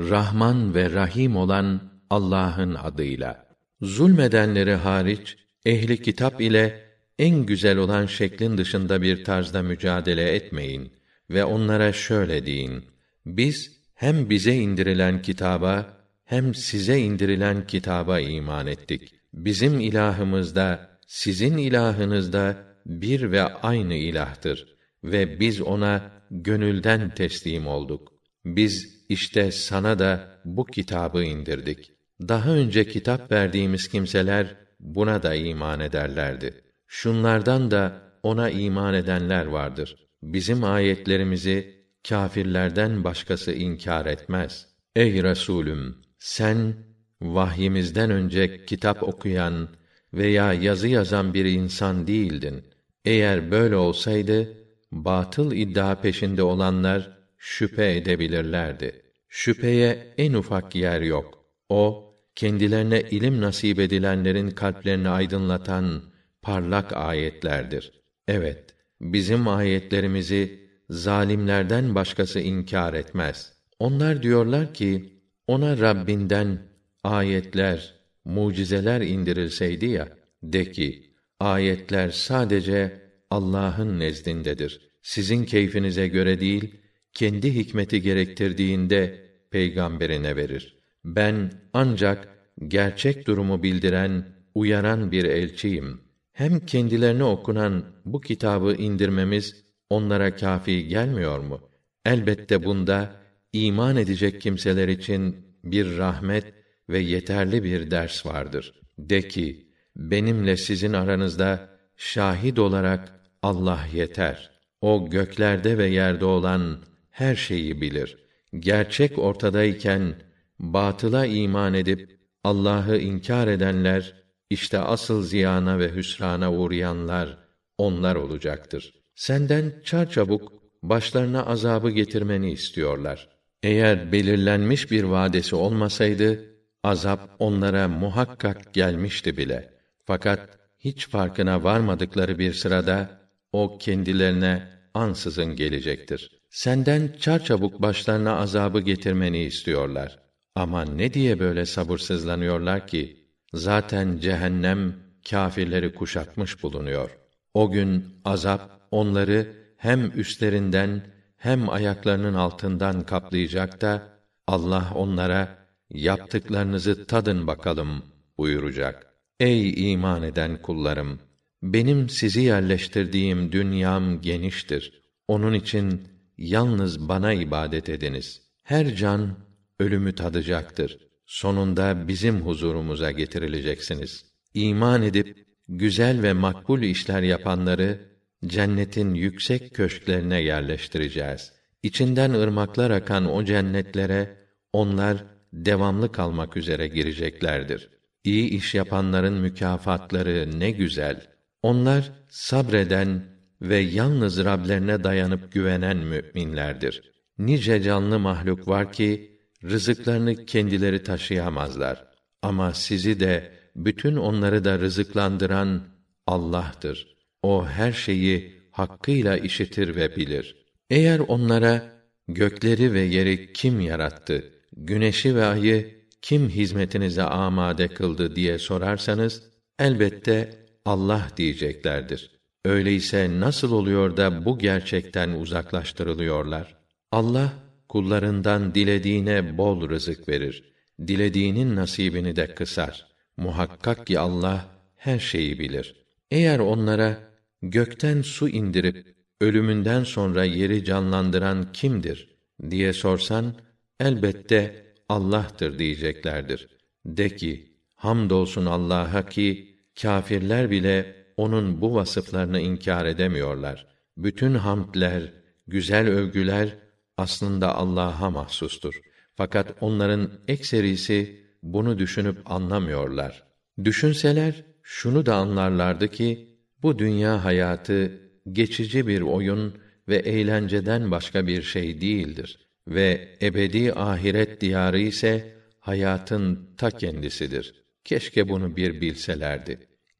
Rahman ve Rahim olan Allah'ın adıyla. Zulmedenleri hariç ehli kitap ile en güzel olan şeklin dışında bir tarzda mücadele etmeyin ve onlara şöyle deyin: Biz hem bize indirilen kitaba hem size indirilen kitaba iman ettik. Bizim ilahımız da sizin ilahınız da bir ve aynı ilahtır ve biz ona gönülden teslim olduk. Biz işte sana da bu kitabı indirdik. Daha önce kitap verdiğimiz kimseler buna da iman ederlerdi. Şunlardan da ona iman edenler vardır. Bizim ayetlerimizi kâfirlerden başkası inkar etmez. Ey Resulüm, sen vahyimizden önce kitap okuyan veya yazı yazan bir insan değildin. Eğer böyle olsaydı, batıl iddia peşinde olanlar şüphe edebilirlerdi. Şüpheye en ufak yer yok. O, kendilerine ilim nasip edilenlerin kalplerini aydınlatan parlak ayetlerdir. Evet, bizim ayetlerimizi zalimlerden başkası inkar etmez. Onlar diyorlar ki, ona Rabbinden ayetler, mucizeler indirilseydi ya, de ki, ayetler sadece Allah'ın nezdindedir. Sizin keyfinize göre değil, kendi hikmeti gerektirdiğinde peygamberine verir. Ben ancak gerçek durumu bildiren, uyaran bir elçiyim. Hem kendilerine okunan bu kitabı indirmemiz onlara kafi gelmiyor mu? Elbette bunda iman edecek kimseler için bir rahmet ve yeterli bir ders vardır. De ki, benimle sizin aranızda şahit olarak Allah yeter. O göklerde ve yerde olan her şeyi bilir. Gerçek ortadayken batıla iman edip Allah'ı inkar edenler işte asıl ziyana ve hüsrana uğrayanlar onlar olacaktır. Senden çarçabuk başlarına azabı getirmeni istiyorlar. Eğer belirlenmiş bir vadesi olmasaydı azap onlara muhakkak gelmişti bile. Fakat hiç farkına varmadıkları bir sırada o kendilerine ansızın gelecektir. Senden çarçabuk başlarına azabı getirmeni istiyorlar. Ama ne diye böyle sabırsızlanıyorlar ki? Zaten cehennem kâfirleri kuşatmış bulunuyor. O gün azap onları hem üstlerinden hem ayaklarının altından kaplayacak da Allah onlara yaptıklarınızı tadın bakalım buyuracak. Ey iman eden kullarım! Benim sizi yerleştirdiğim dünyam geniştir. Onun için yalnız bana ibadet ediniz. Her can ölümü tadacaktır. Sonunda bizim huzurumuza getirileceksiniz. İman edip güzel ve makbul işler yapanları cennetin yüksek köşklerine yerleştireceğiz. İçinden ırmaklar akan o cennetlere onlar devamlı kalmak üzere gireceklerdir. İyi iş yapanların mükafatları ne güzel. Onlar sabreden ve yalnız Rablerine dayanıp güvenen müminlerdir. Nice canlı mahluk var ki rızıklarını kendileri taşıyamazlar. Ama sizi de bütün onları da rızıklandıran Allah'tır. O her şeyi hakkıyla işitir ve bilir. Eğer onlara gökleri ve yeri kim yarattı, güneşi ve ayı kim hizmetinize amade kıldı diye sorarsanız elbette Allah diyeceklerdir. Öyleyse nasıl oluyor da bu gerçekten uzaklaştırılıyorlar? Allah kullarından dilediğine bol rızık verir. Dilediğinin nasibini de kısar. Muhakkak ki Allah her şeyi bilir. Eğer onlara gökten su indirip ölümünden sonra yeri canlandıran kimdir diye sorsan elbette Allah'tır diyeceklerdir. De ki hamdolsun Allah'a ki kâfirler bile onun bu vasıflarını inkar edemiyorlar. Bütün hamdler, güzel övgüler aslında Allah'a mahsustur. Fakat onların ekserisi bunu düşünüp anlamıyorlar. Düşünseler şunu da anlarlardı ki bu dünya hayatı geçici bir oyun ve eğlenceden başka bir şey değildir ve ebedi ahiret diyarı ise hayatın ta kendisidir. Keşke bunu bir bilselerdi.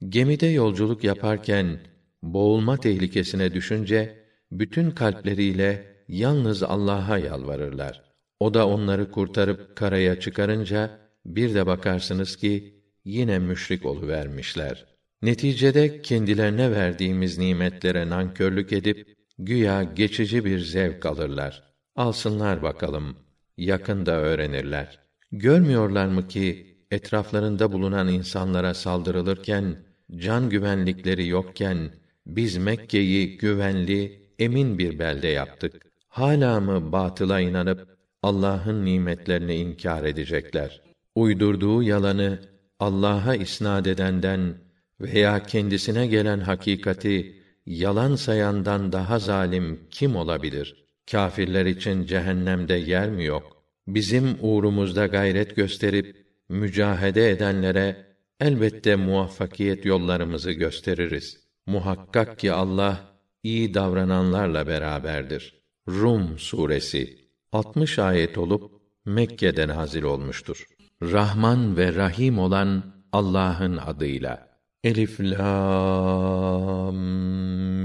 Gemide yolculuk yaparken boğulma tehlikesine düşünce bütün kalpleriyle yalnız Allah'a yalvarırlar. O da onları kurtarıp karaya çıkarınca bir de bakarsınız ki yine müşrik vermişler. Neticede kendilerine verdiğimiz nimetlere nankörlük edip güya geçici bir zevk alırlar. Alsınlar bakalım. Yakında öğrenirler. Görmüyorlar mı ki etraflarında bulunan insanlara saldırılırken can güvenlikleri yokken biz Mekke'yi güvenli, emin bir belde yaptık. Hala mı batıla inanıp Allah'ın nimetlerini inkar edecekler? Uydurduğu yalanı Allah'a isnad edenden veya kendisine gelen hakikati yalan sayandan daha zalim kim olabilir? Kâfirler için cehennemde yer mi yok? Bizim uğrumuzda gayret gösterip mücahede edenlere elbette muvaffakiyet yollarımızı gösteririz. Muhakkak ki Allah iyi davrananlarla beraberdir. Rum suresi 60 ayet olup Mekke'de nazil olmuştur. Rahman ve Rahim olan Allah'ın adıyla. Elif lam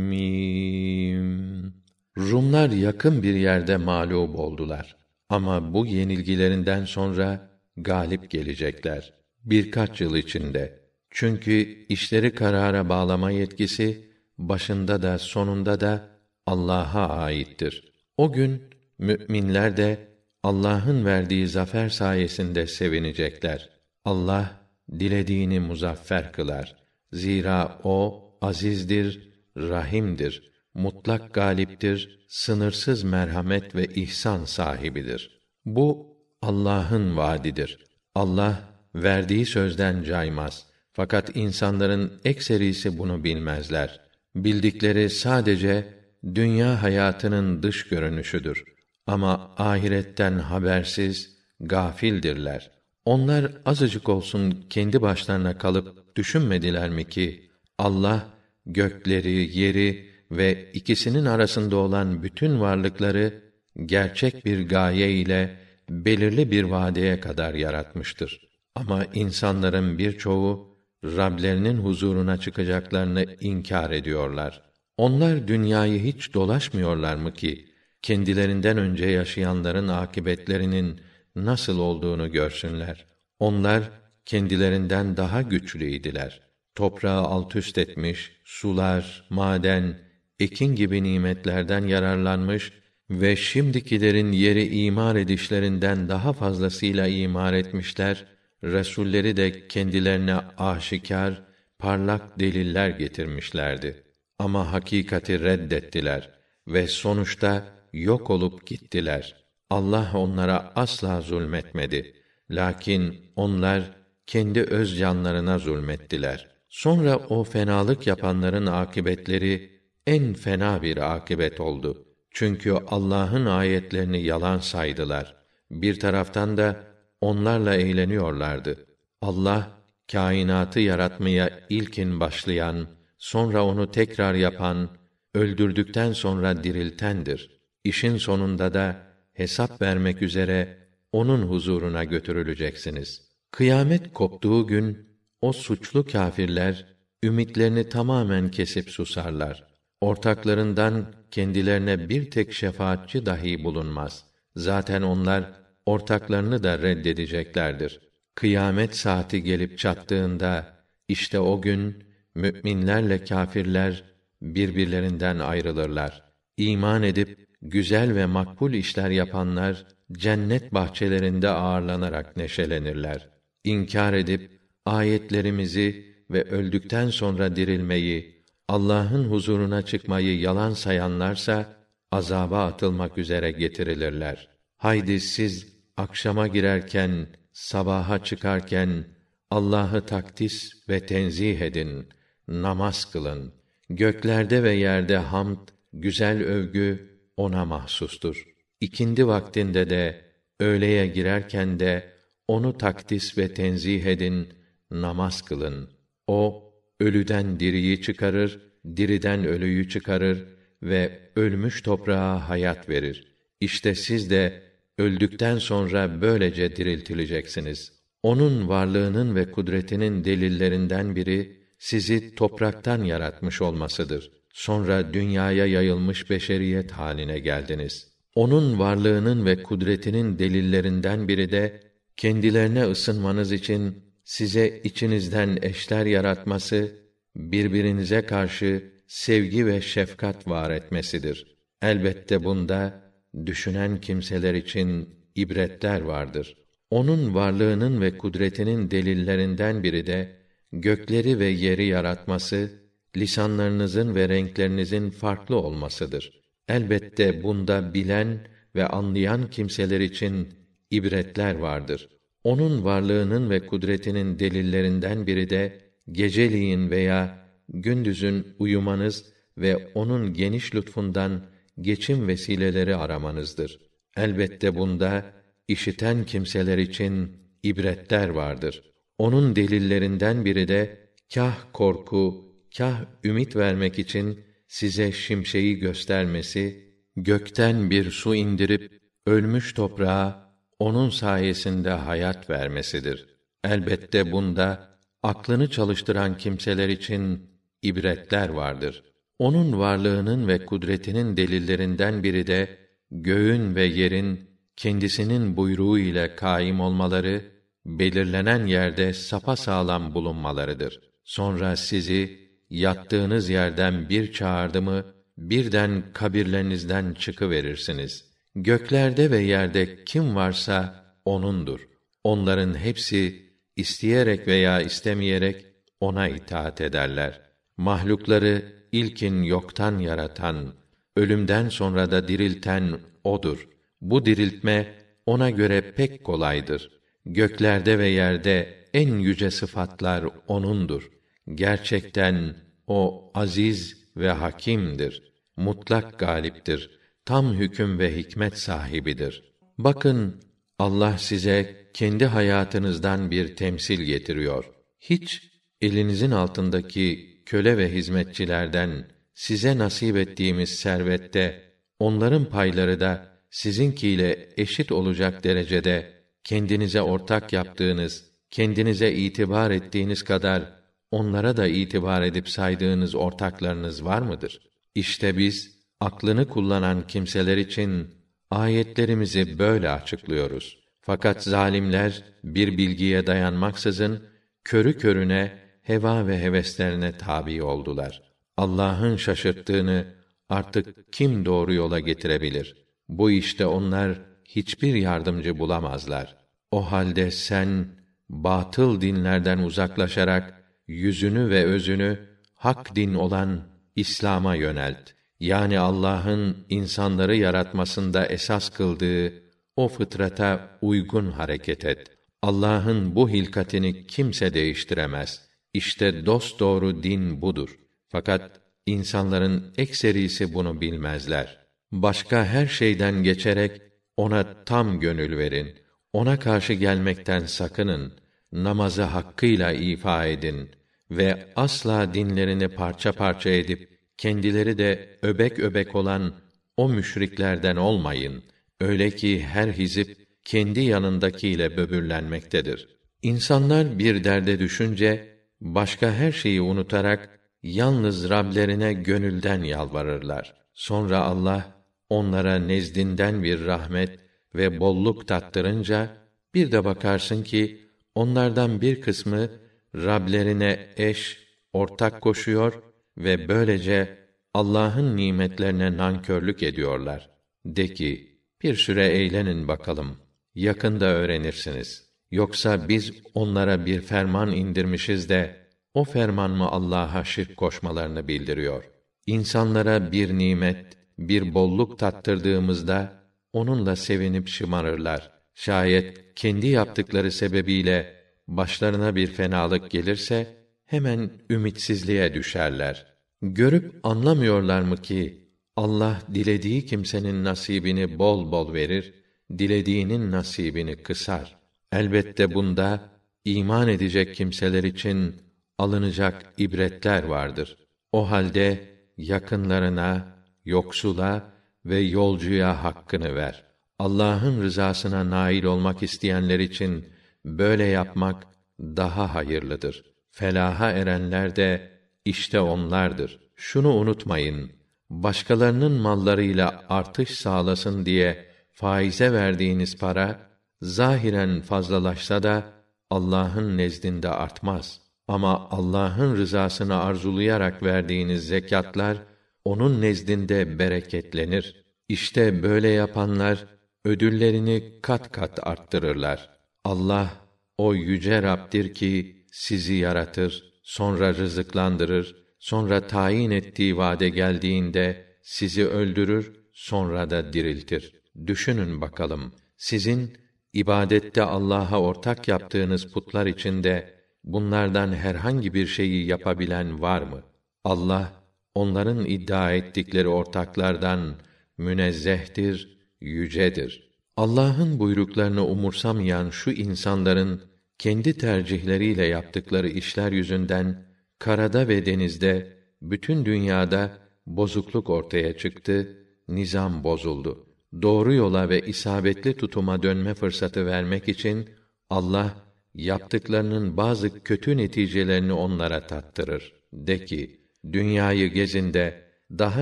mim. Rumlar yakın bir yerde mağlup oldular. Ama bu yenilgilerinden sonra galip gelecekler. Birkaç yıl içinde. Çünkü işleri karara bağlama yetkisi başında da sonunda da Allah'a aittir. O gün müminler de Allah'ın verdiği zafer sayesinde sevinecekler. Allah dilediğini muzaffer kılar. Zira o azizdir, rahimdir, mutlak galiptir, sınırsız merhamet ve ihsan sahibidir. Bu Allah'ın vaadidir. Allah verdiği sözden caymaz. Fakat insanların ekserisi bunu bilmezler. Bildikleri sadece dünya hayatının dış görünüşüdür. Ama ahiretten habersiz, gafildirler. Onlar azıcık olsun kendi başlarına kalıp düşünmediler mi ki Allah gökleri, yeri ve ikisinin arasında olan bütün varlıkları gerçek bir gaye ile belirli bir vadeye kadar yaratmıştır. Ama insanların birçoğu Rablerinin huzuruna çıkacaklarını inkar ediyorlar. Onlar dünyayı hiç dolaşmıyorlar mı ki kendilerinden önce yaşayanların akibetlerinin nasıl olduğunu görsünler. Onlar kendilerinden daha güçlüydiler. Toprağı alt üst etmiş, sular, maden, ekin gibi nimetlerden yararlanmış ve şimdikilerin yeri imar edişlerinden daha fazlasıyla imar etmişler. Resulleri de kendilerine aşikar, parlak deliller getirmişlerdi. Ama hakikati reddettiler ve sonuçta yok olup gittiler. Allah onlara asla zulmetmedi. Lakin onlar kendi öz canlarına zulmettiler. Sonra o fenalık yapanların akibetleri en fena bir akibet oldu. Çünkü Allah'ın ayetlerini yalan saydılar. Bir taraftan da onlarla eğleniyorlardı. Allah kainatı yaratmaya ilkin başlayan, sonra onu tekrar yapan, öldürdükten sonra diriltendir. İşin sonunda da hesap vermek üzere onun huzuruna götürüleceksiniz. Kıyamet koptuğu gün o suçlu kâfirler ümitlerini tamamen kesip susarlar. Ortaklarından kendilerine bir tek şefaatçi dahi bulunmaz. Zaten onlar ortaklarını da reddedeceklerdir. Kıyamet saati gelip çattığında işte o gün müminlerle kâfirler birbirlerinden ayrılırlar. İman edip güzel ve makbul işler yapanlar cennet bahçelerinde ağırlanarak neşelenirler. İnkar edip ayetlerimizi ve öldükten sonra dirilmeyi, Allah'ın huzuruna çıkmayı yalan sayanlarsa azaba atılmak üzere getirilirler. Haydi siz akşama girerken, sabaha çıkarken Allah'ı takdis ve tenzih edin, namaz kılın. Göklerde ve yerde hamd, güzel övgü ona mahsustur. İkindi vaktinde de öğleye girerken de onu takdis ve tenzih edin, namaz kılın. O ölüden diriyi çıkarır, diriden ölüyü çıkarır ve ölmüş toprağa hayat verir. İşte siz de öldükten sonra böylece diriltileceksiniz. Onun varlığının ve kudretinin delillerinden biri sizi topraktan yaratmış olmasıdır. Sonra dünyaya yayılmış beşeriyet haline geldiniz. Onun varlığının ve kudretinin delillerinden biri de kendilerine ısınmanız için size içinizden eşler yaratması, birbirinize karşı sevgi ve şefkat var etmesidir. Elbette bunda düşünen kimseler için ibretler vardır. Onun varlığının ve kudretinin delillerinden biri de gökleri ve yeri yaratması, lisanlarınızın ve renklerinizin farklı olmasıdır. Elbette bunda bilen ve anlayan kimseler için ibretler vardır. Onun varlığının ve kudretinin delillerinden biri de geceliğin veya gündüzün uyumanız ve onun geniş lütfundan geçim vesileleri aramanızdır. Elbette bunda işiten kimseler için ibretler vardır. Onun delillerinden biri de kah korku, kah ümit vermek için size şimşeği göstermesi, gökten bir su indirip ölmüş toprağa onun sayesinde hayat vermesidir. Elbette bunda aklını çalıştıran kimseler için ibretler vardır. Onun varlığının ve kudretinin delillerinden biri de göğün ve yerin kendisinin buyruğu ile kaim olmaları, belirlenen yerde sapa sağlam bulunmalarıdır. Sonra sizi yattığınız yerden bir çağırdı mı birden kabirlerinizden çıkıverirsiniz. Göklerde ve yerde kim varsa onundur. Onların hepsi isteyerek veya istemeyerek ona itaat ederler. Mahlukları ilkin yoktan yaratan, ölümden sonra da dirilten odur. Bu diriltme ona göre pek kolaydır. Göklerde ve yerde en yüce sıfatlar onundur. Gerçekten o aziz ve hakimdir. Mutlak galiptir. Tam hüküm ve hikmet sahibidir. Bakın Allah size kendi hayatınızdan bir temsil getiriyor. Hiç elinizin altındaki köle ve hizmetçilerden size nasip ettiğimiz servette onların payları da sizinkiyle eşit olacak derecede kendinize ortak yaptığınız, kendinize itibar ettiğiniz kadar onlara da itibar edip saydığınız ortaklarınız var mıdır? İşte biz aklını kullanan kimseler için ayetlerimizi böyle açıklıyoruz. Fakat zalimler bir bilgiye dayanmaksızın körü körüne heva ve heveslerine tabi oldular. Allah'ın şaşırttığını artık kim doğru yola getirebilir? Bu işte onlar hiçbir yardımcı bulamazlar. O halde sen batıl dinlerden uzaklaşarak yüzünü ve özünü hak din olan İslam'a yönelt. Yani Allah'ın insanları yaratmasında esas kıldığı o fıtrata uygun hareket et. Allah'ın bu hilkatini kimse değiştiremez. İşte dost doğru din budur. Fakat insanların ekserisi bunu bilmezler. Başka her şeyden geçerek ona tam gönül verin. Ona karşı gelmekten sakının. Namazı hakkıyla ifa edin ve asla dinlerini parça parça edip kendileri de öbek öbek olan o müşriklerden olmayın. Öyle ki her hizip kendi yanındakiyle böbürlenmektedir. İnsanlar bir derde düşünce başka her şeyi unutarak yalnız Rablerine gönülden yalvarırlar. Sonra Allah onlara nezdinden bir rahmet ve bolluk tattırınca bir de bakarsın ki onlardan bir kısmı Rablerine eş, ortak koşuyor ve böylece Allah'ın nimetlerine nankörlük ediyorlar. De ki, bir süre eğlenin bakalım. Yakında öğrenirsiniz. Yoksa biz onlara bir ferman indirmişiz de, o ferman mı Allah'a şirk koşmalarını bildiriyor? İnsanlara bir nimet, bir bolluk tattırdığımızda, onunla sevinip şımarırlar. Şayet kendi yaptıkları sebebiyle başlarına bir fenalık gelirse hemen ümitsizliğe düşerler. Görüp anlamıyorlar mı ki Allah dilediği kimsenin nasibini bol bol verir, dilediğinin nasibini kısar. Elbette bunda iman edecek kimseler için alınacak ibretler vardır. O halde yakınlarına, yoksula ve yolcuya hakkını ver. Allah'ın rızasına nail olmak isteyenler için böyle yapmak daha hayırlıdır. Felaha erenler de işte onlardır. Şunu unutmayın. başkalarının mallarıyla artış sağlasın diye faize verdiğiniz para zahiren fazlalaşsa da Allah'ın nezdinde artmaz. Ama Allah'ın rızasını arzulayarak verdiğiniz zekatlar onun nezdinde bereketlenir. İşte böyle yapanlar ödüllerini kat kat arttırırlar. Allah o yüce Rab'dir ki sizi yaratır, sonra rızıklandırır, sonra tayin ettiği vade geldiğinde sizi öldürür, sonra da diriltir. Düşünün bakalım, sizin ibadette Allah'a ortak yaptığınız putlar içinde bunlardan herhangi bir şeyi yapabilen var mı? Allah onların iddia ettikleri ortaklardan münezzehtir, yücedir. Allah'ın buyruklarını umursamayan şu insanların kendi tercihleriyle yaptıkları işler yüzünden karada ve denizde bütün dünyada bozukluk ortaya çıktı, nizam bozuldu. Doğru yola ve isabetli tutuma dönme fırsatı vermek için Allah yaptıklarının bazı kötü neticelerini onlara tattırır. De ki, dünyayı gezinde daha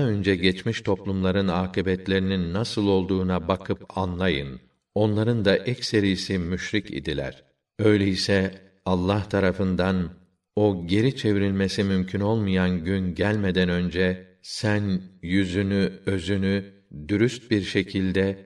önce geçmiş toplumların akıbetlerinin nasıl olduğuna bakıp anlayın. Onların da ekserisi müşrik idiler. Öyleyse Allah tarafından o geri çevrilmesi mümkün olmayan gün gelmeden önce sen yüzünü, özünü dürüst bir şekilde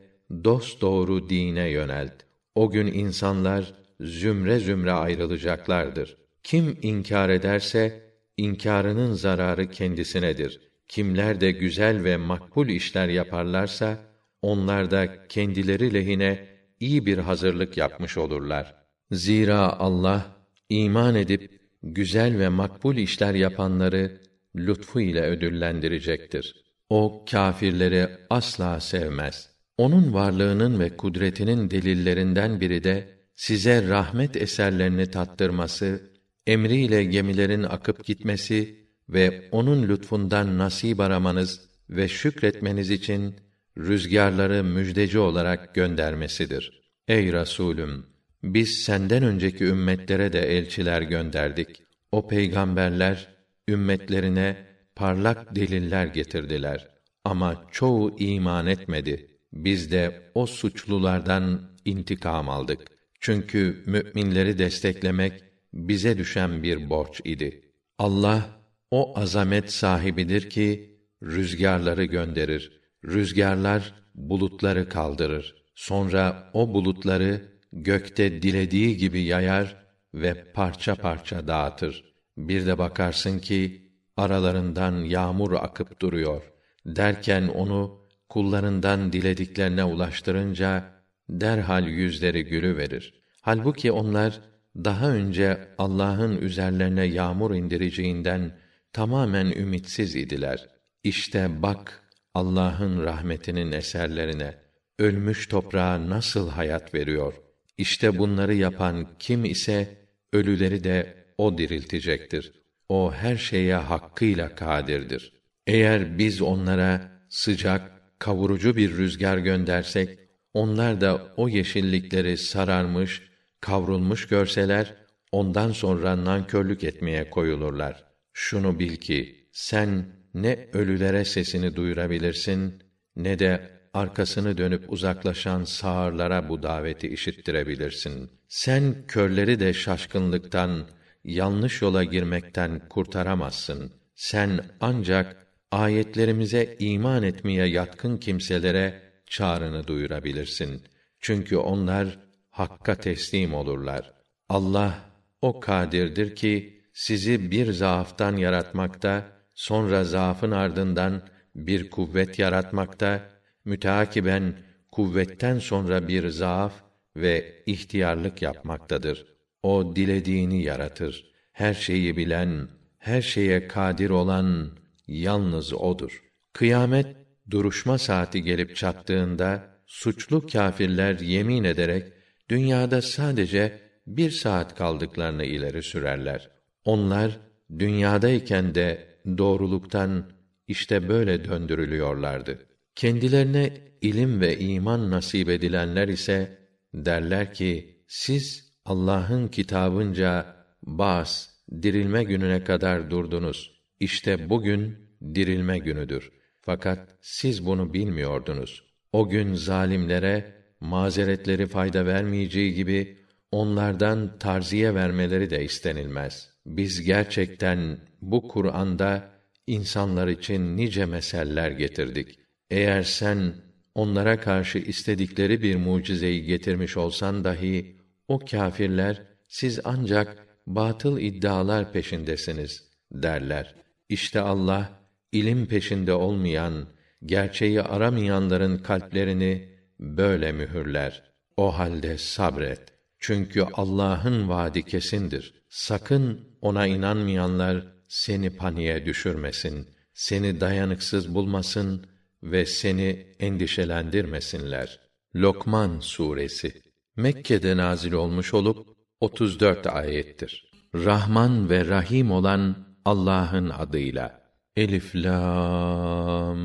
dost doğru dine yönelt. O gün insanlar zümre zümre ayrılacaklardır. Kim inkar ederse inkarının zararı kendisinedir. Kimler de güzel ve makbul işler yaparlarsa onlar da kendileri lehine iyi bir hazırlık yapmış olurlar. Zira Allah iman edip güzel ve makbul işler yapanları lütfu ile ödüllendirecektir. O kâfirleri asla sevmez. Onun varlığının ve kudretinin delillerinden biri de size rahmet eserlerini tattırması, emriyle gemilerin akıp gitmesi ve onun lütfundan nasip aramanız ve şükretmeniz için rüzgarları müjdeci olarak göndermesidir. Ey Rasûlüm! Biz senden önceki ümmetlere de elçiler gönderdik. O peygamberler, ümmetlerine parlak deliller getirdiler. Ama çoğu iman etmedi. Biz de o suçlulardan intikam aldık. Çünkü müminleri desteklemek bize düşen bir borç idi. Allah o azamet sahibidir ki rüzgarları gönderir. Rüzgarlar bulutları kaldırır. Sonra o bulutları gökte dilediği gibi yayar ve parça parça dağıtır. Bir de bakarsın ki aralarından yağmur akıp duruyor. Derken onu kullarından dilediklerine ulaştırınca derhal yüzleri gülü verir. Halbuki onlar daha önce Allah'ın üzerlerine yağmur indireceğinden tamamen ümitsiz idiler. İşte bak Allah'ın rahmetinin eserlerine ölmüş toprağa nasıl hayat veriyor. İşte bunları yapan kim ise ölüleri de o diriltecektir. O her şeye hakkıyla kadirdir. Eğer biz onlara sıcak, kavurucu bir rüzgar göndersek, onlar da o yeşillikleri sararmış, kavrulmuş görseler, ondan sonra nankörlük etmeye koyulurlar. Şunu bil ki, sen ne ölülere sesini duyurabilirsin, ne de arkasını dönüp uzaklaşan sağırlara bu daveti işittirebilirsin. Sen körleri de şaşkınlıktan, yanlış yola girmekten kurtaramazsın. Sen ancak ayetlerimize iman etmeye yatkın kimselere çağrını duyurabilirsin. Çünkü onlar hakka teslim olurlar. Allah o kadirdir ki sizi bir zaaftan yaratmakta, sonra zaafın ardından bir kuvvet yaratmakta, müteakiben kuvvetten sonra bir zaaf ve ihtiyarlık yapmaktadır. O dilediğini yaratır. Her şeyi bilen, her şeye kadir olan yalnız odur. Kıyamet duruşma saati gelip çattığında suçlu kâfirler yemin ederek dünyada sadece bir saat kaldıklarını ileri sürerler. Onlar dünyadayken de doğruluktan işte böyle döndürülüyorlardı. Kendilerine ilim ve iman nasip edilenler ise derler ki siz Allah'ın kitabınca bas dirilme gününe kadar durdunuz. İşte bugün dirilme günüdür. Fakat siz bunu bilmiyordunuz. O gün zalimlere mazeretleri fayda vermeyeceği gibi onlardan tarziye vermeleri de istenilmez. Biz gerçekten bu Kur'an'da insanlar için nice meseller getirdik. Eğer sen onlara karşı istedikleri bir mucizeyi getirmiş olsan dahi o kâfirler siz ancak batıl iddialar peşindesiniz derler. İşte Allah ilim peşinde olmayan, gerçeği aramayanların kalplerini böyle mühürler. O halde sabret. Çünkü Allah'ın vaadi kesindir. Sakın ona inanmayanlar seni paniğe düşürmesin, seni dayanıksız bulmasın ve seni endişelendirmesinler. Lokman suresi Mekke'de nazil olmuş olup 34 ayettir. Rahman ve Rahim olan Allah'ın adıyla. Elif lam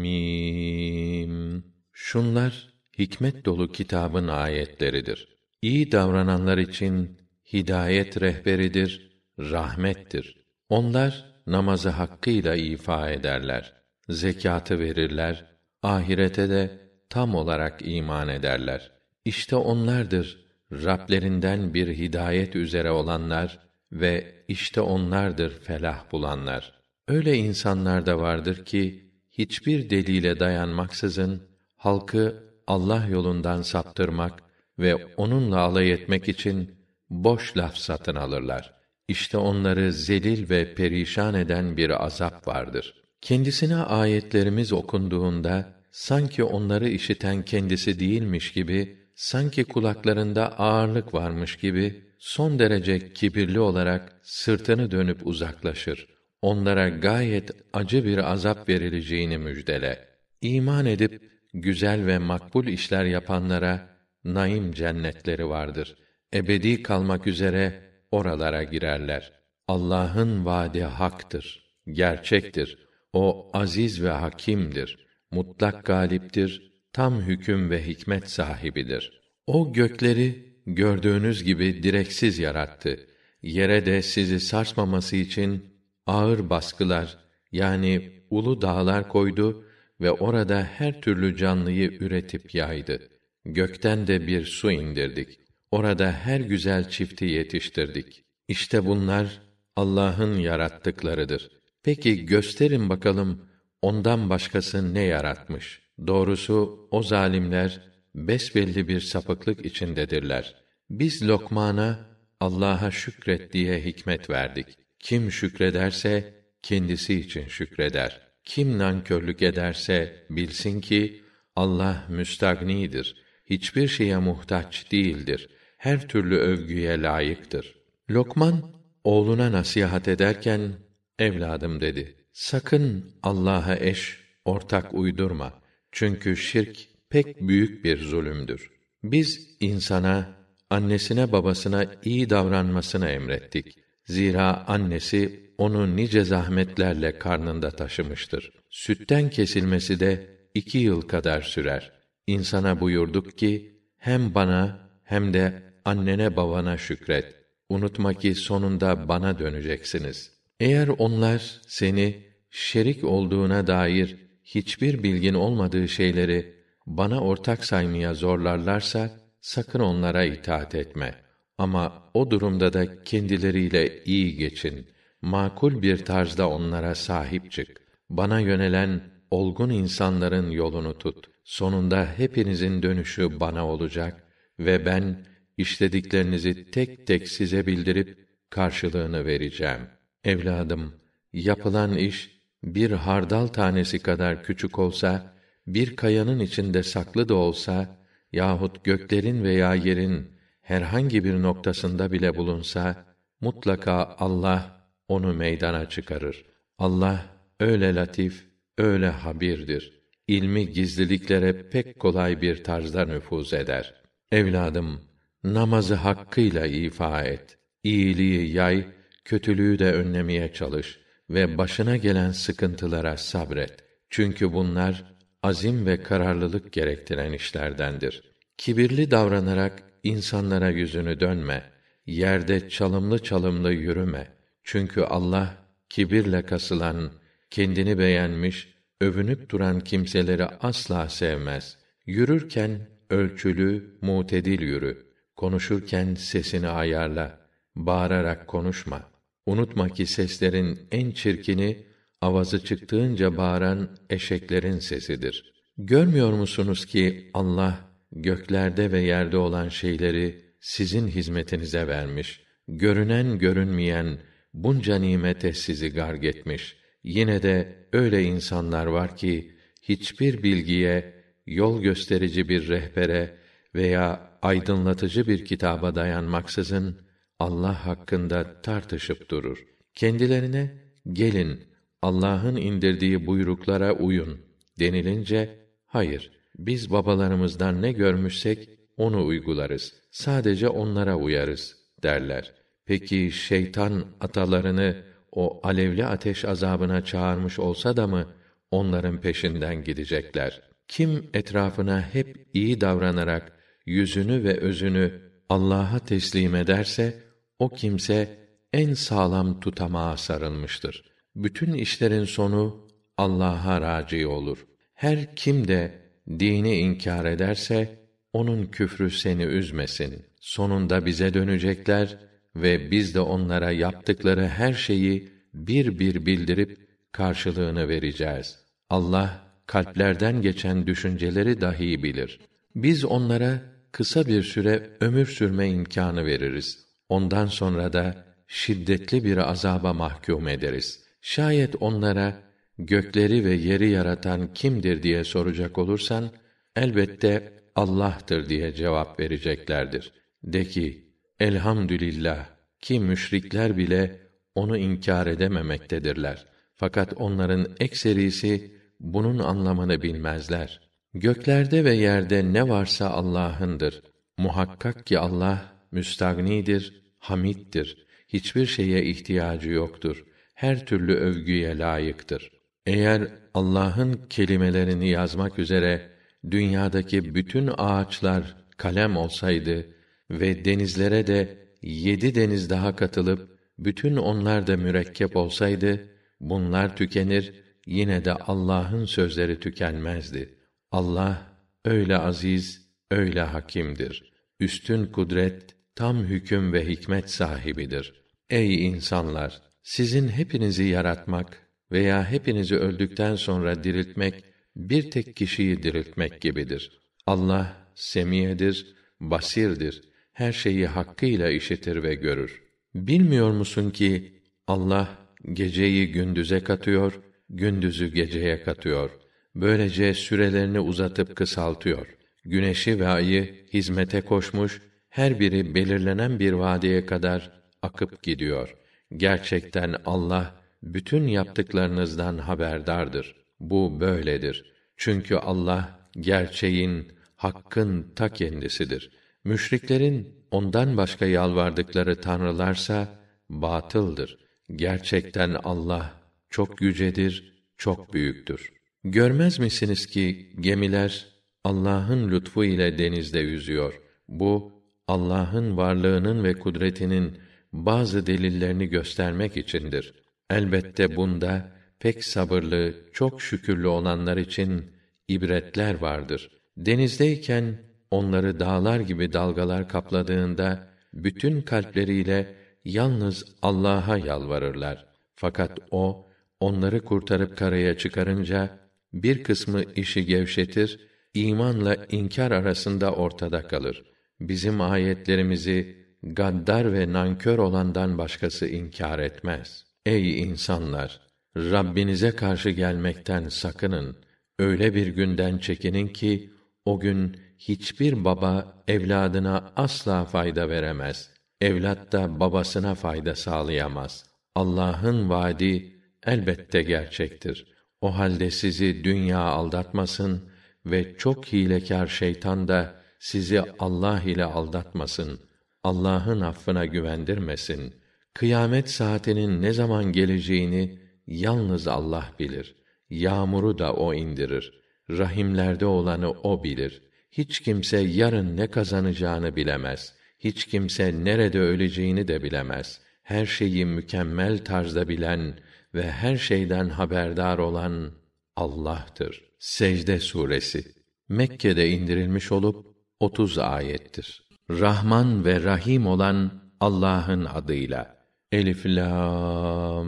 mim. Şunlar hikmet dolu kitabın ayetleridir. İyi davrananlar için hidayet rehberidir, rahmettir. Onlar namazı hakkıyla ifa ederler. Zekatı verirler, ahirete de tam olarak iman ederler. İşte onlardır Rablerinden bir hidayet üzere olanlar ve işte onlardır felah bulanlar. Öyle insanlar da vardır ki hiçbir delile dayanmaksızın halkı Allah yolundan saptırmak ve onunla alay etmek için boş laf satın alırlar. İşte onları zelil ve perişan eden bir azap vardır. Kendisine ayetlerimiz okunduğunda sanki onları işiten kendisi değilmiş gibi, sanki kulaklarında ağırlık varmış gibi son derece kibirli olarak sırtını dönüp uzaklaşır. Onlara gayet acı bir azap verileceğini müjdele. İman edip güzel ve makbul işler yapanlara naim cennetleri vardır. Ebedi kalmak üzere oralara girerler. Allah'ın vaadi haktır, gerçektir. O aziz ve hakimdir. Mutlak galiptir, tam hüküm ve hikmet sahibidir. O gökleri gördüğünüz gibi direksiz yarattı. Yere de sizi sarsmaması için ağır baskılar yani ulu dağlar koydu ve orada her türlü canlıyı üretip yaydı. Gökten de bir su indirdik. Orada her güzel çifti yetiştirdik. İşte bunlar Allah'ın yarattıklarıdır. Peki gösterin bakalım ondan başkası ne yaratmış? Doğrusu o zalimler besbelli bir sapıklık içindedirler. Biz Lokman'a Allah'a şükret diye hikmet verdik. Kim şükrederse kendisi için şükreder. Kim nankörlük ederse bilsin ki Allah müstagnidir. Hiçbir şeye muhtaç değildir. Her türlü övgüye layıktır. Lokman oğluna nasihat ederken evladım dedi. Sakın Allah'a eş, ortak uydurma. Çünkü şirk pek büyük bir zulümdür. Biz insana, annesine babasına iyi davranmasını emrettik. Zira annesi onu nice zahmetlerle karnında taşımıştır. Sütten kesilmesi de iki yıl kadar sürer. İnsana buyurduk ki, hem bana hem de annene babana şükret. Unutma ki sonunda bana döneceksiniz. Eğer onlar seni şerik olduğuna dair hiçbir bilgin olmadığı şeyleri bana ortak saymaya zorlarlarsa sakın onlara itaat etme. Ama o durumda da kendileriyle iyi geçin. Makul bir tarzda onlara sahip çık. Bana yönelen olgun insanların yolunu tut. Sonunda hepinizin dönüşü bana olacak ve ben işlediklerinizi tek tek size bildirip karşılığını vereceğim. Evladım, yapılan iş bir hardal tanesi kadar küçük olsa bir kayanın içinde saklı da olsa yahut göklerin veya yerin herhangi bir noktasında bile bulunsa mutlaka Allah onu meydana çıkarır. Allah öyle latif, öyle habirdir. İlmi gizliliklere pek kolay bir tarzda nüfuz eder. Evladım, namazı hakkıyla ifa et. İyiliği yay, kötülüğü de önlemeye çalış ve başına gelen sıkıntılara sabret. Çünkü bunlar azim ve kararlılık gerektiren işlerdendir. Kibirli davranarak insanlara yüzünü dönme. Yerde çalımlı çalımlı yürüme. Çünkü Allah kibirle kasılan, kendini beğenmiş övünüp duran kimseleri asla sevmez. Yürürken ölçülü, mutedil yürü. Konuşurken sesini ayarla. Bağırarak konuşma. Unutma ki seslerin en çirkini avazı çıktığınca bağıran eşeklerin sesidir. Görmüyor musunuz ki Allah göklerde ve yerde olan şeyleri sizin hizmetinize vermiş. Görünen görünmeyen bunca nimete sizi garg etmiş. Yine de öyle insanlar var ki hiçbir bilgiye, yol gösterici bir rehbere veya aydınlatıcı bir kitaba dayanmaksızın Allah hakkında tartışıp durur. Kendilerine gelin Allah'ın indirdiği buyruklara uyun denilince hayır biz babalarımızdan ne görmüşsek onu uygularız. Sadece onlara uyarız derler. Peki şeytan atalarını o alevli ateş azabına çağırmış olsa da mı onların peşinden gidecekler? Kim etrafına hep iyi davranarak yüzünü ve özünü Allah'a teslim ederse o kimse en sağlam tutamağa sarılmıştır. Bütün işlerin sonu Allah'a raci olur. Her kim de dini inkar ederse onun küfrü seni üzmesin. Sonunda bize dönecekler ve biz de onlara yaptıkları her şeyi bir bir bildirip karşılığını vereceğiz. Allah kalplerden geçen düşünceleri dahi bilir. Biz onlara kısa bir süre ömür sürme imkanı veririz. Ondan sonra da şiddetli bir azaba mahkum ederiz. Şayet onlara gökleri ve yeri yaratan kimdir diye soracak olursan elbette Allah'tır diye cevap vereceklerdir. De ki, elhamdülillah ki müşrikler bile onu inkar edememektedirler. Fakat onların ekserisi bunun anlamını bilmezler. Göklerde ve yerde ne varsa Allah'ındır. Muhakkak ki Allah müstagnidir, hamittir. Hiçbir şeye ihtiyacı yoktur. Her türlü övgüye layıktır. Eğer Allah'ın kelimelerini yazmak üzere dünyadaki bütün ağaçlar kalem olsaydı ve denizlere de yedi deniz daha katılıp bütün onlar da mürekkep olsaydı bunlar tükenir yine de Allah'ın sözleri tükenmezdi. Allah öyle aziz, öyle hakimdir. Üstün kudret, tam hüküm ve hikmet sahibidir. Ey insanlar, sizin hepinizi yaratmak veya hepinizi öldükten sonra diriltmek bir tek kişiyi diriltmek gibidir. Allah semiyedir, basirdir. Her şeyi hakkıyla işitir ve görür. Bilmiyor musun ki Allah geceyi gündüze katıyor, gündüzü geceye katıyor. Böylece sürelerini uzatıp kısaltıyor. Güneşi ve ayı hizmete koşmuş, her biri belirlenen bir vadeye kadar akıp gidiyor. Gerçekten Allah bütün yaptıklarınızdan haberdardır. Bu böyledir. Çünkü Allah gerçeğin, hakkın ta kendisidir. Müşriklerin ondan başka yalvardıkları tanrılarsa batıldır. Gerçekten Allah çok yücedir, çok büyüktür. Görmez misiniz ki gemiler Allah'ın lütfu ile denizde yüzüyor. Bu Allah'ın varlığının ve kudretinin bazı delillerini göstermek içindir. Elbette bunda pek sabırlı, çok şükürlü olanlar için ibretler vardır. Denizdeyken onları dağlar gibi dalgalar kapladığında bütün kalpleriyle yalnız Allah'a yalvarırlar. Fakat o onları kurtarıp karaya çıkarınca bir kısmı işi gevşetir, imanla inkar arasında ortada kalır. Bizim ayetlerimizi gaddar ve nankör olandan başkası inkar etmez. Ey insanlar! Rabbinize karşı gelmekten sakının. Öyle bir günden çekinin ki, o gün hiçbir baba evladına asla fayda veremez. Evlat da babasına fayda sağlayamaz. Allah'ın vaadi elbette gerçektir. O halde sizi dünya aldatmasın ve çok hilekâr şeytan da sizi Allah ile aldatmasın. Allah'ın affına güvendirmesin. Kıyamet saatinin ne zaman geleceğini yalnız Allah bilir. Yağmuru da o indirir. Rahimlerde olanı o bilir. Hiç kimse yarın ne kazanacağını bilemez. Hiç kimse nerede öleceğini de bilemez. Her şeyi mükemmel tarzda bilen ve her şeyden haberdar olan Allah'tır. Secde suresi Mekke'de indirilmiş olup 30 ayettir. Rahman ve Rahim olan Allah'ın adıyla. Elif lam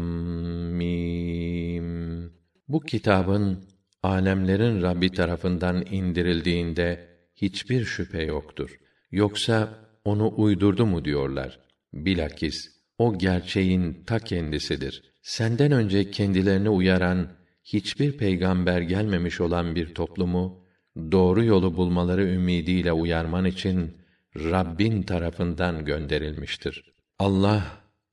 mim. Bu kitabın alemlerin Rabbi tarafından indirildiğinde hiçbir şüphe yoktur. Yoksa onu uydurdu mu diyorlar. Bilakis o gerçeğin ta kendisidir. Senden önce kendilerini uyaran hiçbir peygamber gelmemiş olan bir toplumu doğru yolu bulmaları ümidiyle uyarman için Rabbin tarafından gönderilmiştir. Allah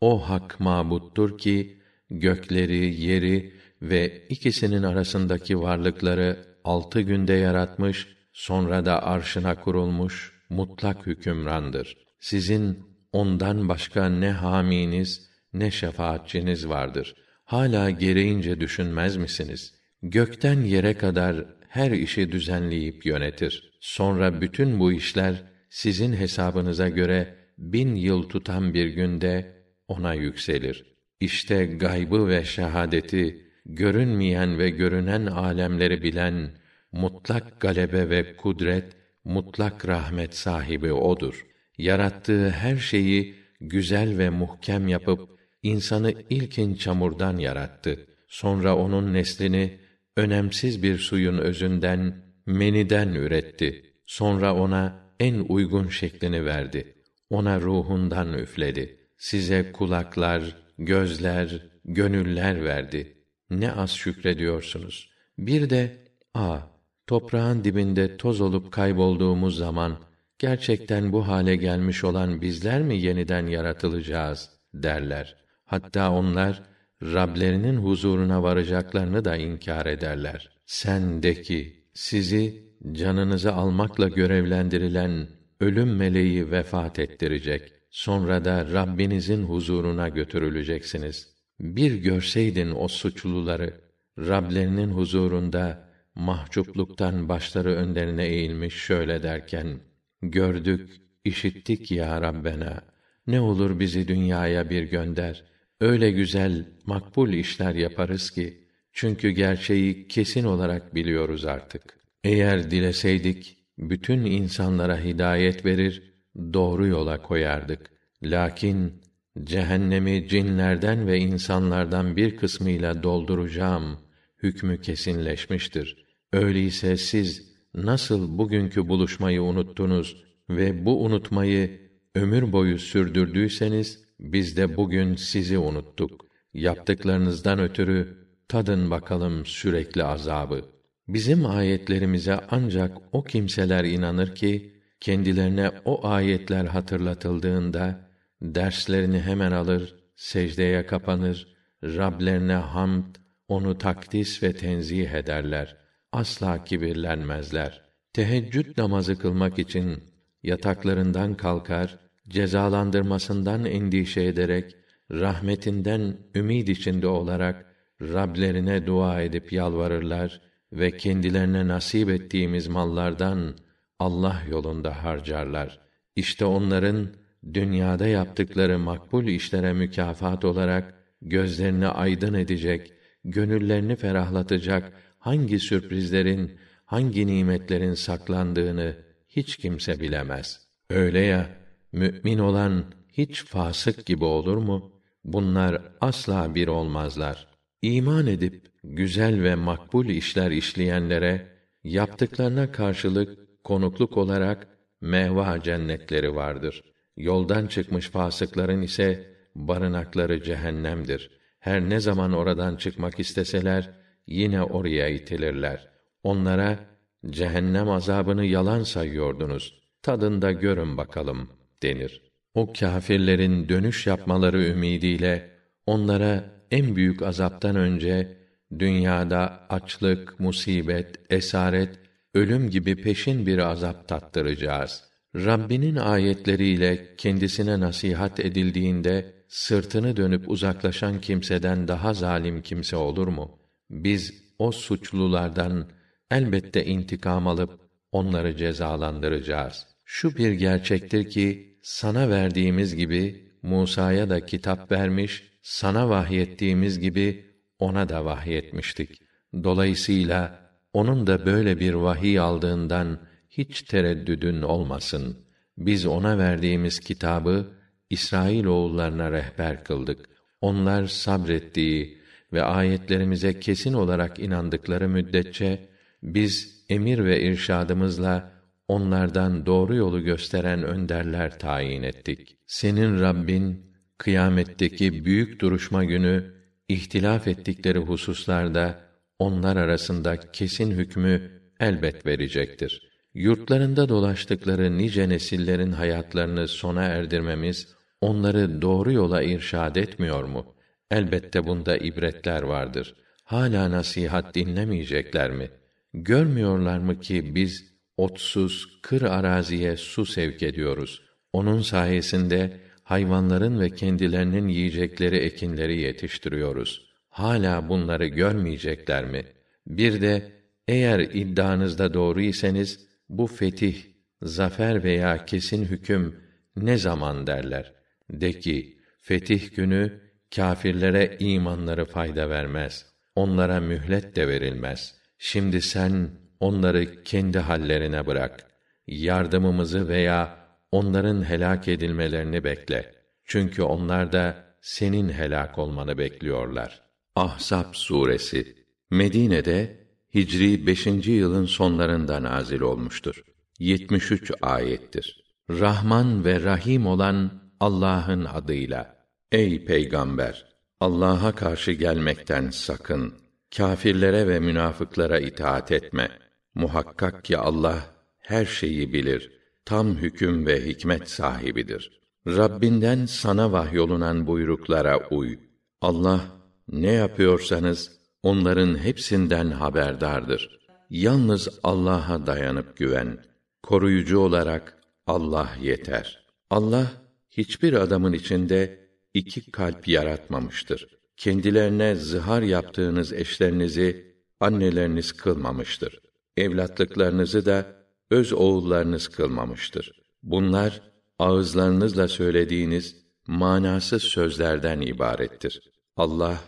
o hak mabuttur ki gökleri, yeri ve ikisinin arasındaki varlıkları altı günde yaratmış, sonra da arşına kurulmuş mutlak hükümrandır. Sizin ondan başka ne haminiz ne şefaatçiniz vardır. Hala gereğince düşünmez misiniz? Gökten yere kadar her işi düzenleyip yönetir. Sonra bütün bu işler sizin hesabınıza göre bin yıl tutan bir günde ona yükselir. İşte gaybı ve şehadeti, görünmeyen ve görünen alemleri bilen, mutlak galebe ve kudret, mutlak rahmet sahibi odur. Yarattığı her şeyi güzel ve muhkem yapıp insanı ilkin çamurdan yarattı. Sonra onun neslini önemsiz bir suyun özünden, meniden üretti. Sonra ona en uygun şeklini verdi. Ona ruhundan üfledi. Size kulaklar, gözler, gönüller verdi. Ne az şükrediyorsunuz. Bir de a toprağın dibinde toz olup kaybolduğumuz zaman gerçekten bu hale gelmiş olan bizler mi yeniden yaratılacağız derler. Hatta onlar Rablerinin huzuruna varacaklarını da inkar ederler. Sen de ki sizi canınızı almakla görevlendirilen ölüm meleği vefat ettirecek. Sonra da Rabbinizin huzuruna götürüleceksiniz. Bir görseydin o suçluları Rablerinin huzurunda mahcupluktan başları önlerine eğilmiş şöyle derken gördük, işittik ya Rabbena. Ne olur bizi dünyaya bir gönder. Öyle güzel, makbul işler yaparız ki çünkü gerçeği kesin olarak biliyoruz artık. Eğer dileseydik bütün insanlara hidayet verir, doğru yola koyardık. Lakin cehennemi cinlerden ve insanlardan bir kısmıyla dolduracağım hükmü kesinleşmiştir. Öyleyse siz nasıl bugünkü buluşmayı unuttunuz ve bu unutmayı ömür boyu sürdürdüyseniz biz de bugün sizi unuttuk. Yaptıklarınızdan ötürü tadın bakalım sürekli azabı. Bizim ayetlerimize ancak o kimseler inanır ki kendilerine o ayetler hatırlatıldığında derslerini hemen alır, secdeye kapanır, Rablerine hamd, onu takdis ve tenzih ederler. Asla kibirlenmezler. Teheccüd namazı kılmak için yataklarından kalkar, cezalandırmasından endişe ederek, rahmetinden ümid içinde olarak Rablerine dua edip yalvarırlar ve kendilerine nasip ettiğimiz mallardan Allah yolunda harcarlar. İşte onların dünyada yaptıkları makbul işlere mükafat olarak gözlerini aydın edecek, gönüllerini ferahlatacak hangi sürprizlerin, hangi nimetlerin saklandığını hiç kimse bilemez. Öyle ya, mümin olan hiç fasık gibi olur mu? Bunlar asla bir olmazlar. İman edip güzel ve makbul işler işleyenlere yaptıklarına karşılık konukluk olarak mehva cennetleri vardır. Yoldan çıkmış fasıkların ise barınakları cehennemdir. Her ne zaman oradan çıkmak isteseler yine oraya itilirler. Onlara cehennem azabını yalan sayıyordunuz. Tadında görün bakalım denir. O kâfirlerin dönüş yapmaları ümidiyle onlara en büyük azaptan önce dünyada açlık, musibet, esaret, ölüm gibi peşin bir azap tattıracağız. Rabbinin ayetleriyle kendisine nasihat edildiğinde sırtını dönüp uzaklaşan kimseden daha zalim kimse olur mu? Biz o suçlulardan elbette intikam alıp onları cezalandıracağız. Şu bir gerçektir ki sana verdiğimiz gibi Musa'ya da kitap vermiş, sana vahyettiğimiz gibi ona da vahyetmiştik. Dolayısıyla onun da böyle bir vahiy aldığından hiç tereddüdün olmasın. Biz ona verdiğimiz kitabı İsrail oğullarına rehber kıldık. Onlar sabrettiği ve ayetlerimize kesin olarak inandıkları müddetçe biz emir ve irşadımızla onlardan doğru yolu gösteren önderler tayin ettik. Senin Rabbin kıyametteki büyük duruşma günü ihtilaf ettikleri hususlarda onlar arasında kesin hükmü elbet verecektir. Yurtlarında dolaştıkları nice nesillerin hayatlarını sona erdirmemiz onları doğru yola irşad etmiyor mu? Elbette bunda ibretler vardır. Hala nasihat dinlemeyecekler mi? Görmüyorlar mı ki biz otsuz kır araziye su sevk ediyoruz. Onun sayesinde hayvanların ve kendilerinin yiyecekleri ekinleri yetiştiriyoruz. Hala bunları görmeyecekler mi? Bir de eğer iddianızda doğru iseniz bu fetih, zafer veya kesin hüküm ne zaman derler? De ki, fetih günü kâfirlere imanları fayda vermez. Onlara mühlet de verilmez. Şimdi sen onları kendi hallerine bırak. Yardımımızı veya onların helak edilmelerini bekle. Çünkü onlar da senin helak olmanı bekliyorlar. Ahzab suresi Medine'de Hicri 5. yılın sonlarında nazil olmuştur. 73 ayettir. Rahman ve Rahim olan Allah'ın adıyla. Ey peygamber, Allah'a karşı gelmekten sakın. Kâfirlere ve münafıklara itaat etme. Muhakkak ki Allah her şeyi bilir. Tam hüküm ve hikmet sahibidir. Rabbinden sana vahyolunan buyruklara uy. Allah ne yapıyorsanız onların hepsinden haberdardır. Yalnız Allah'a dayanıp güven. Koruyucu olarak Allah yeter. Allah hiçbir adamın içinde iki kalp yaratmamıştır. Kendilerine zihar yaptığınız eşlerinizi anneleriniz kılmamıştır. Evlatlıklarınızı da öz oğullarınız kılmamıştır. Bunlar ağızlarınızla söylediğiniz manasız sözlerden ibarettir. Allah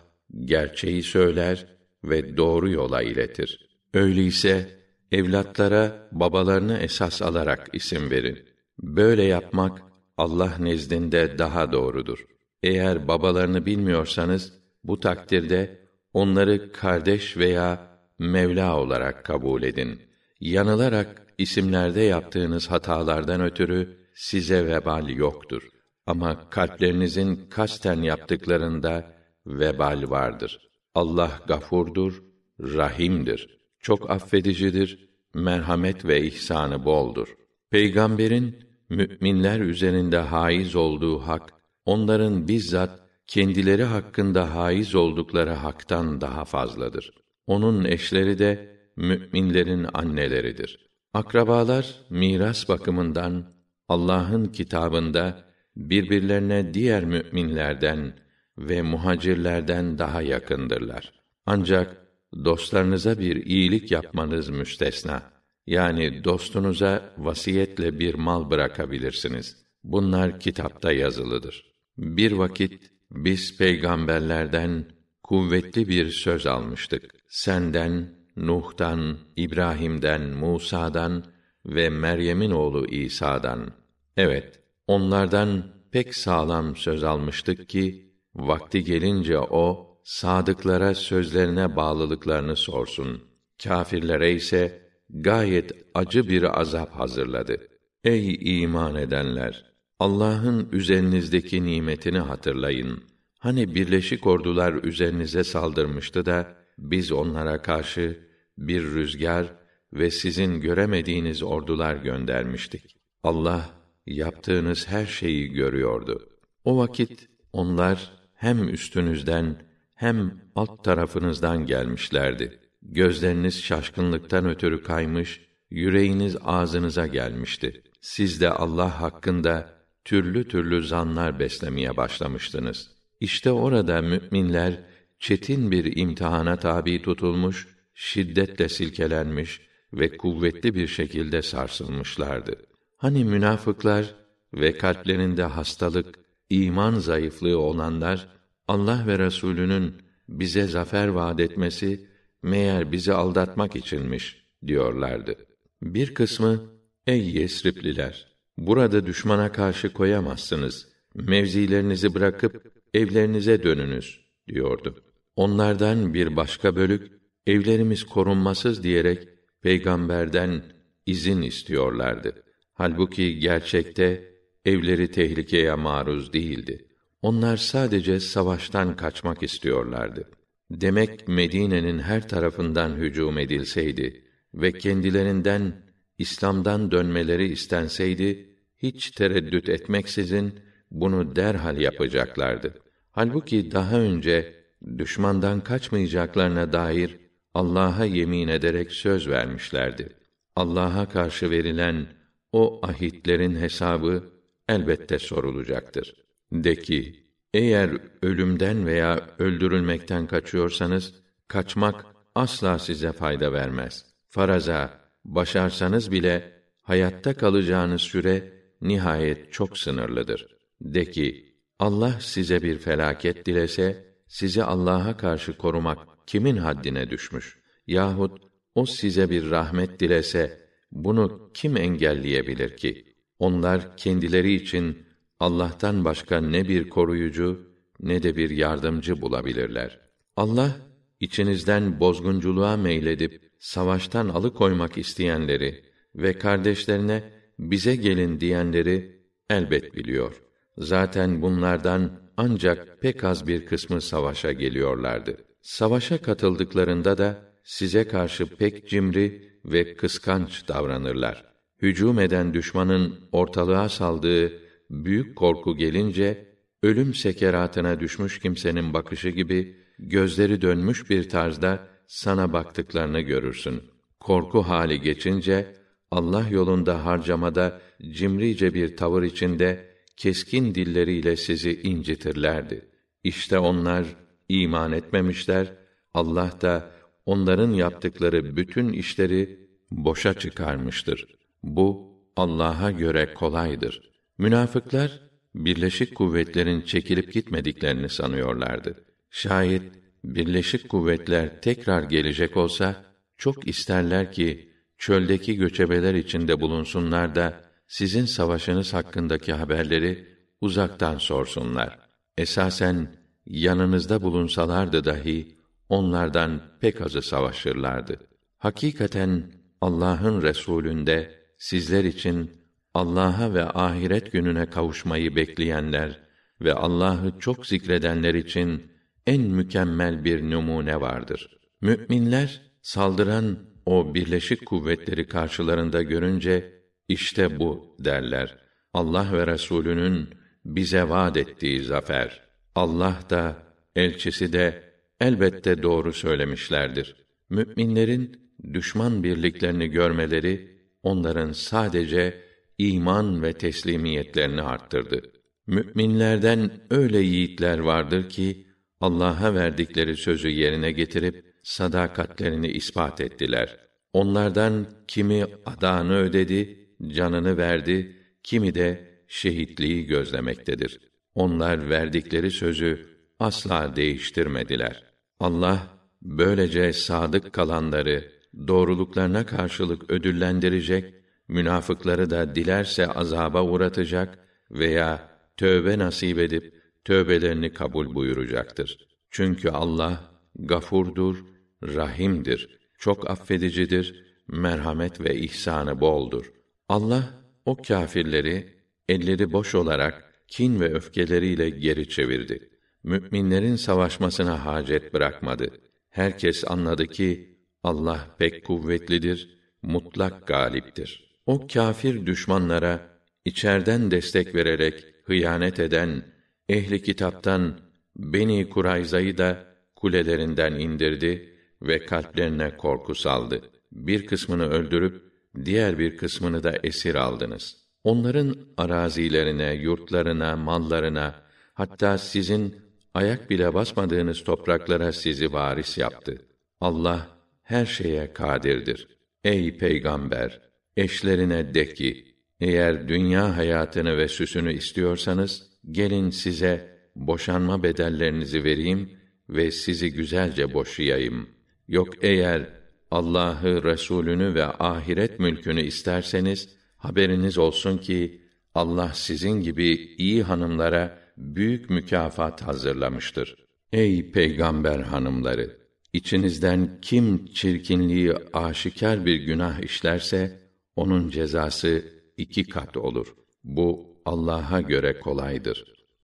gerçeği söyler ve doğru yola iletir. Öyleyse evlatlara babalarını esas alarak isim verin. Böyle yapmak Allah nezdinde daha doğrudur. Eğer babalarını bilmiyorsanız bu takdirde onları kardeş veya Mevla olarak kabul edin. Yanılarak isimlerde yaptığınız hatalardan ötürü size vebal yoktur. Ama kalplerinizin kasten yaptıklarında vebal vardır. Allah gafurdur, rahimdir. Çok affedicidir, merhamet ve ihsanı boldur. Peygamberin müminler üzerinde haiz olduğu hak onların bizzat kendileri hakkında haiz oldukları haktan daha fazladır. Onun eşleri de müminlerin anneleridir. Akrabalar miras bakımından Allah'ın kitabında birbirlerine diğer müminlerden ve muhacirlerden daha yakındırlar. Ancak dostlarınıza bir iyilik yapmanız müstesna. Yani dostunuza vasiyetle bir mal bırakabilirsiniz. Bunlar kitapta yazılıdır. Bir vakit biz peygamberlerden kuvvetli bir söz almıştık. Senden, Nuh'tan, İbrahim'den, Musa'dan ve Meryem'in oğlu İsa'dan. Evet, onlardan pek sağlam söz almıştık ki vakti gelince o sadıklara sözlerine bağlılıklarını sorsun. Kâfirlere ise gayet acı bir azap hazırladı. Ey iman edenler! Allah'ın üzerinizdeki nimetini hatırlayın. Hani birleşik ordular üzerinize saldırmıştı da biz onlara karşı bir rüzgar ve sizin göremediğiniz ordular göndermiştik. Allah yaptığınız her şeyi görüyordu. O vakit onlar hem üstünüzden hem alt tarafınızdan gelmişlerdi. Gözleriniz şaşkınlıktan ötürü kaymış, yüreğiniz ağzınıza gelmişti. Siz de Allah hakkında türlü türlü zanlar beslemeye başlamıştınız. İşte orada müminler çetin bir imtihana tabi tutulmuş, şiddetle silkelenmiş ve kuvvetli bir şekilde sarsılmışlardı. Hani münafıklar ve kalplerinde hastalık, iman zayıflığı olanlar Allah ve Resulü'nün bize zafer vaad etmesi meğer bizi aldatmak içinmiş diyorlardı. Bir kısmı ey Yesripliler burada düşmana karşı koyamazsınız. Mevzilerinizi bırakıp evlerinize dönünüz diyordu. Onlardan bir başka bölük evlerimiz korunmasız diyerek peygamberden izin istiyorlardı. Halbuki gerçekte evleri tehlikeye maruz değildi. Onlar sadece savaştan kaçmak istiyorlardı. Demek Medine'nin her tarafından hücum edilseydi ve kendilerinden İslam'dan dönmeleri istenseydi hiç tereddüt etmeksizin bunu derhal yapacaklardı. Halbuki daha önce düşmandan kaçmayacaklarına dair Allah'a yemin ederek söz vermişlerdi. Allah'a karşı verilen o ahitlerin hesabı elbette sorulacaktır. De ki, eğer ölümden veya öldürülmekten kaçıyorsanız, kaçmak asla size fayda vermez. Faraza, başarsanız bile, hayatta kalacağınız süre, nihayet çok sınırlıdır. De ki, Allah size bir felaket dilese, sizi Allah'a karşı korumak kimin haddine düşmüş? Yahut o size bir rahmet dilese, bunu kim engelleyebilir ki? Onlar kendileri için Allah'tan başka ne bir koruyucu ne de bir yardımcı bulabilirler. Allah içinizden bozgunculuğa meyledip savaştan alıkoymak isteyenleri ve kardeşlerine bize gelin diyenleri elbet biliyor. Zaten bunlardan ancak pek az bir kısmı savaşa geliyorlardı. Savaşa katıldıklarında da size karşı pek cimri ve kıskanç davranırlar. Hücum eden düşmanın ortalığa saldığı büyük korku gelince ölüm sekeratına düşmüş kimsenin bakışı gibi gözleri dönmüş bir tarzda sana baktıklarını görürsün. Korku hali geçince Allah yolunda harcamada cimrice bir tavır içinde keskin dilleriyle sizi incitirlerdi. İşte onlar iman etmemişler. Allah da onların yaptıkları bütün işleri boşa çıkarmıştır. Bu Allah'a göre kolaydır. Münafıklar birleşik kuvvetlerin çekilip gitmediklerini sanıyorlardı. Şayet birleşik kuvvetler tekrar gelecek olsa çok isterler ki çöldeki göçebeler içinde bulunsunlar da sizin savaşınız hakkındaki haberleri uzaktan sorsunlar. Esasen yanınızda bulunsalardı dahi onlardan pek azı savaşırlardı. Hakikaten Allah'ın Resulünde sizler için Allah'a ve ahiret gününe kavuşmayı bekleyenler ve Allah'ı çok zikredenler için en mükemmel bir numune vardır. Müminler saldıran o birleşik kuvvetleri karşılarında görünce işte bu derler. Allah ve Resulünün bize vaad ettiği zafer. Allah da elçisi de elbette doğru söylemişlerdir. Müminlerin düşman birliklerini görmeleri onların sadece iman ve teslimiyetlerini arttırdı. Müminlerden öyle yiğitler vardır ki Allah'a verdikleri sözü yerine getirip sadakatlerini ispat ettiler. Onlardan kimi adağını ödedi, canını verdi, kimi de şehitliği gözlemektedir. Onlar verdikleri sözü asla değiştirmediler. Allah böylece sadık kalanları doğruluklarına karşılık ödüllendirecek, münafıkları da dilerse azaba uğratacak veya tövbe nasip edip tövbelerini kabul buyuracaktır. Çünkü Allah gafurdur, rahimdir, çok affedicidir, merhamet ve ihsanı boldur. Allah o kâfirleri elleri boş olarak kin ve öfkeleriyle geri çevirdi. Müminlerin savaşmasına hacet bırakmadı. Herkes anladı ki Allah pek kuvvetlidir, mutlak galiptir. O kâfir düşmanlara içerden destek vererek hıyanet eden ehli kitaptan Beni Kurayza'yı da kulelerinden indirdi ve kalplerine korku saldı. Bir kısmını öldürüp diğer bir kısmını da esir aldınız. Onların arazilerine, yurtlarına, mallarına, hatta sizin ayak bile basmadığınız topraklara sizi varis yaptı. Allah her şeye kadirdir. Ey peygamber, eşlerine de ki, eğer dünya hayatını ve süsünü istiyorsanız, gelin size boşanma bedellerinizi vereyim ve sizi güzelce boşayayım. Yok eğer Allah'ı, Resulünü ve ahiret mülkünü isterseniz haberiniz olsun ki Allah sizin gibi iyi hanımlara büyük mükafat hazırlamıştır. Ey peygamber hanımları, içinizden kim çirkinliği aşikar bir günah işlerse onun cezası iki kat olur. Bu Allah'a göre kolaydır.